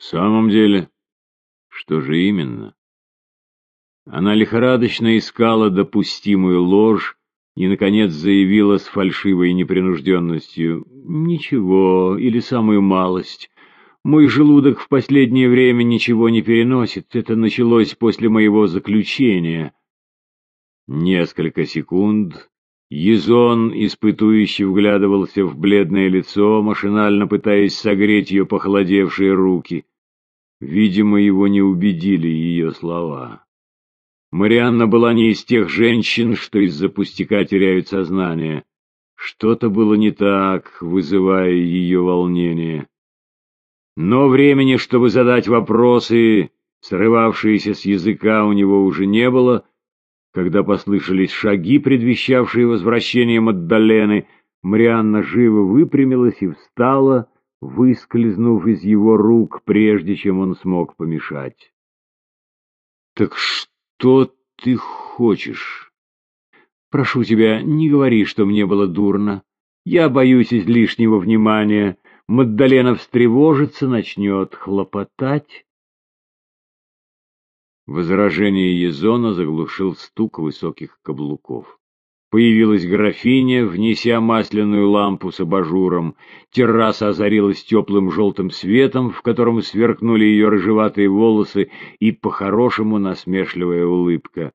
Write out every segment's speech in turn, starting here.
В самом деле, что же именно? Она лихорадочно искала допустимую ложь и, наконец, заявила с фальшивой непринужденностью «Ничего, или самую малость. Мой желудок в последнее время ничего не переносит. Это началось после моего заключения». Несколько секунд Езон, испытующий, вглядывался в бледное лицо, машинально пытаясь согреть ее похолодевшие руки. Видимо, его не убедили ее слова. Марианна была не из тех женщин, что из-за пустяка теряют сознание. Что-то было не так, вызывая ее волнение. Но времени, чтобы задать вопросы, срывавшиеся с языка, у него уже не было — когда послышались шаги, предвещавшие возвращение Маддалены, Марианна живо выпрямилась и встала, выскользнув из его рук, прежде чем он смог помешать. «Так что ты хочешь?» «Прошу тебя, не говори, что мне было дурно. Я боюсь излишнего внимания. Маддалена встревожится, начнет хлопотать». Возражение Езона заглушил стук высоких каблуков. Появилась графиня, внеся масляную лампу с абажуром. Терраса озарилась теплым желтым светом, в котором сверкнули ее рыжеватые волосы и по-хорошему насмешливая улыбка.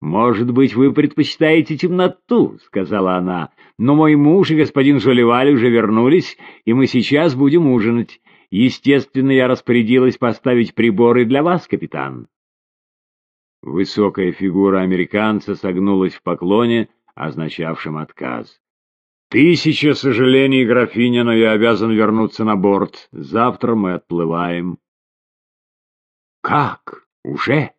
«Может быть, вы предпочитаете темноту», — сказала она, — «но мой муж и господин Жолеваль уже вернулись, и мы сейчас будем ужинать. Естественно, я распорядилась поставить приборы для вас, капитан». Высокая фигура американца согнулась в поклоне, означавшем отказ. «Тысяча сожалений, графиня, но я обязан вернуться на борт. Завтра мы отплываем». «Как? Уже?»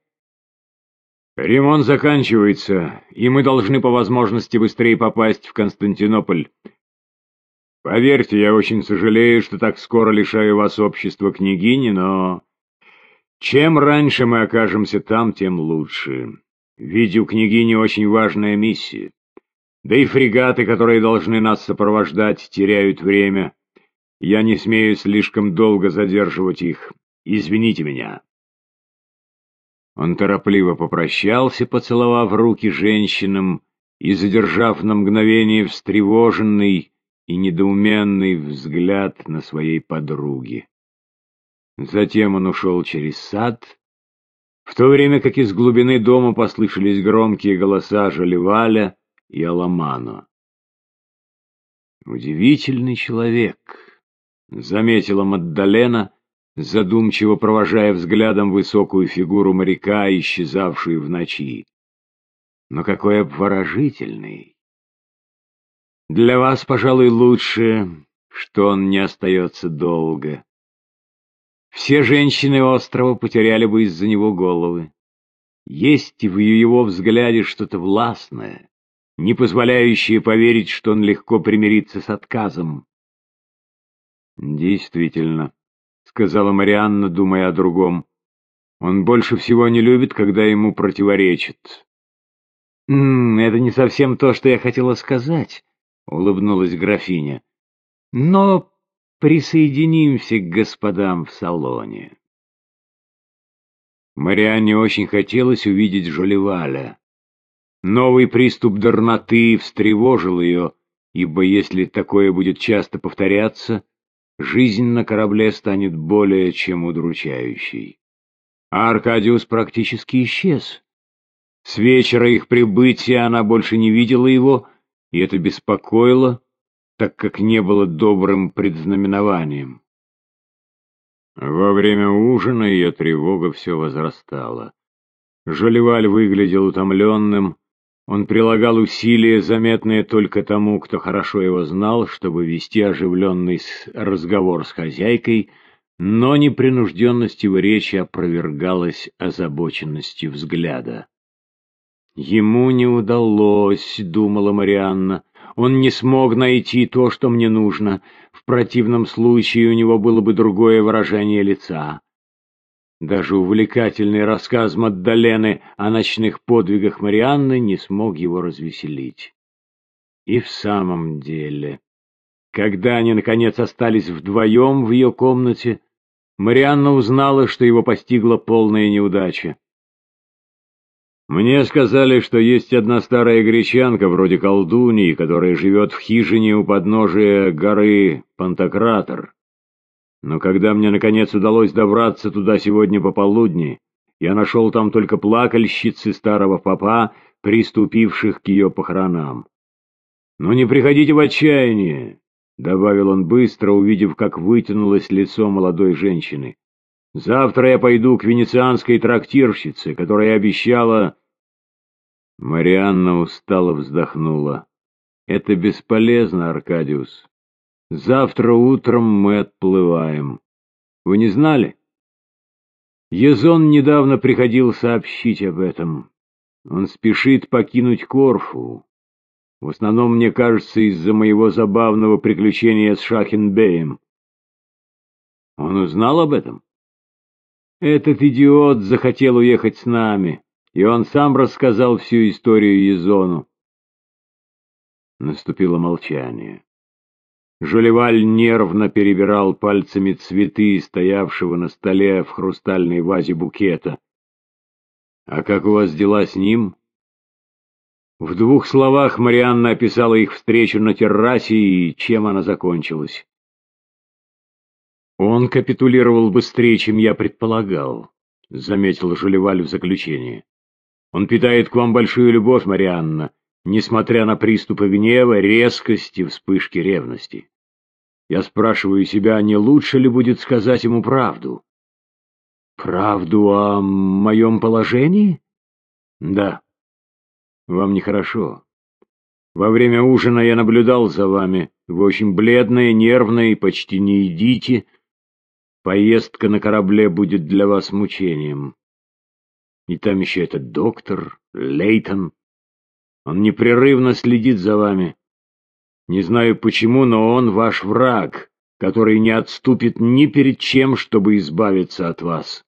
«Ремонт заканчивается, и мы должны по возможности быстрее попасть в Константинополь. Поверьте, я очень сожалею, что так скоро лишаю вас общества княгини, но чем раньше мы окажемся там, тем лучше. Ведь у княгини очень важная миссия. Да и фрегаты, которые должны нас сопровождать, теряют время. Я не смею слишком долго задерживать их. Извините меня. Он торопливо попрощался, поцеловав руки женщинам и задержав на мгновение встревоженный и недоуменный взгляд на своей подруге. Затем он ушел через сад, в то время как из глубины дома послышались громкие голоса Жалеваля и Аламано. «Удивительный человек», — заметила Маддалена, задумчиво провожая взглядом высокую фигуру моряка, исчезавшую в ночи. «Но какой обворожительный! Для вас, пожалуй, лучше, что он не остается долго». Все женщины острова потеряли бы из-за него головы. Есть в его взгляде что-то властное, не позволяющее поверить, что он легко примирится с отказом. «Действительно», — сказала Марианна, думая о другом, — «он больше всего не любит, когда ему противоречат». «М -м, «Это не совсем то, что я хотела сказать», — улыбнулась графиня. «Но присоединимся к господам в салоне. Марианне очень хотелось увидеть Жолеваля. Новый приступ дурноты встревожил ее, ибо если такое будет часто повторяться, жизнь на корабле станет более чем удручающей. А Аркадиус практически исчез. С вечера их прибытия она больше не видела его, и это беспокоило, так как не было добрым предзнаменованием. Во время ужина ее тревога все возрастала. Жолеваль выглядел утомленным, он прилагал усилия, заметные только тому, кто хорошо его знал, чтобы вести оживленный разговор с хозяйкой, но непринужденность его речи опровергалась озабоченностью взгляда. «Ему не удалось», — думала Марианна, он не смог найти то, что мне нужно. В противном случае у него было бы другое выражение лица. Даже увлекательный рассказ Маддалены о ночных подвигах Марианны не смог его развеселить. И в самом деле, когда они, наконец, остались вдвоем в ее комнате, Марианна узнала, что его постигла полная неудача. Мне сказали, что есть одна старая гречанка, вроде колдуньи, которая живет в хижине у подножия горы Пантократор. Но когда мне, наконец, удалось добраться туда сегодня пополудни, я нашел там только плакальщицы старого папа, приступивших к ее похоронам. «Но не приходите в отчаяние», — добавил он быстро, увидев, как вытянулось лицо молодой женщины. «Завтра я пойду к венецианской трактирщице, которая обещала...» Марианна устало вздохнула. «Это бесполезно, Аркадиус. Завтра утром мы отплываем. Вы не знали?» Езон недавно приходил сообщить об этом. Он спешит покинуть Корфу. В основном, мне кажется, из-за моего забавного приключения с Шахенбеем. Он узнал об этом? Этот идиот захотел уехать с нами, и он сам рассказал всю историю Езону. Наступило молчание. Жолеваль нервно перебирал пальцами цветы, стоявшего на столе в хрустальной вазе букета. «А как у вас дела с ним?» В двух словах Марианна описала их встречу на террасе и чем она закончилась. «Он капитулировал быстрее, чем я предполагал», — заметил Жолеваль в заключение. «Он питает к вам большую любовь, Марианна, несмотря на приступы гнева, резкости, вспышки ревности. Я спрашиваю себя, не лучше ли будет сказать ему правду? Правду о моем положении? Да. Вам нехорошо. Во время ужина я наблюдал за вами. Вы очень бледные, нервные, почти не едите. Поездка на корабле будет для вас мучением. И там еще этот доктор, Лейтон. Он непрерывно следит за вами. Не знаю почему, но он ваш враг, который не отступит ни перед чем, чтобы избавиться от вас.